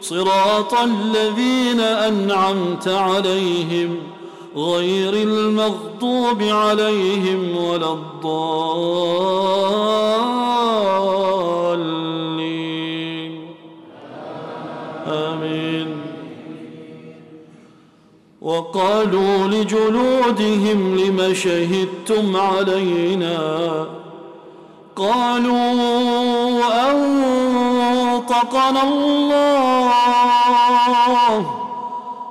صراط الذين أنعمت عليهم غير المغضوب عليهم ولا الضالين. آمين. وقالوا لجلودهم لم شهدتم علينا؟ قالوا أنطقنا الله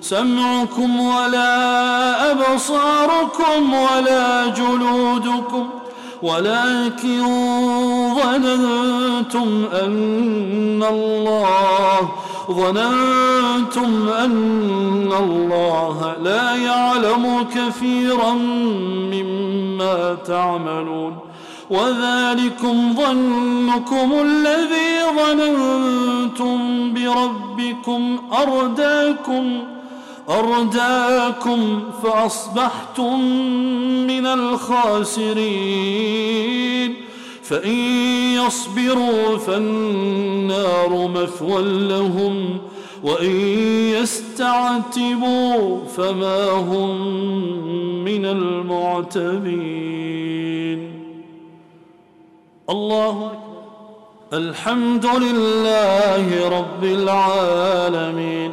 سمعكم ولا أبصاركم ولا جلودكم ولكن ظننتم أن الله ظننتم أن الله لا يعلم كثيرا مما تعملون. وذلكم ظنكم الذي ظننتم بربكم أرداكم. أرداكم فأصبحتم من الخاسرين. فإن يصبروا فالنار مثوى لهم وإن يستعتبوا فما هم من المعتبين. الله أكبر. الحمد لله رب العالمين.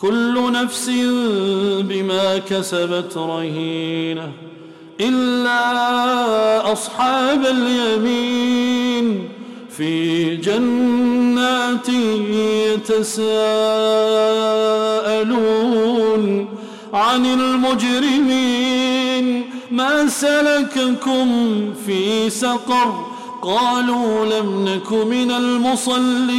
كل نفس بما كسبت رهينة إلا أصحاب اليمين في جنات يتساءلون عن المجرمين ما سلككم في سقر قالوا لم نك من المصلين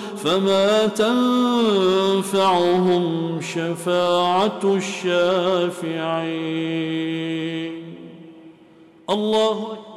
فما تنفعهم شفاعة الشافعين. الله أكبر.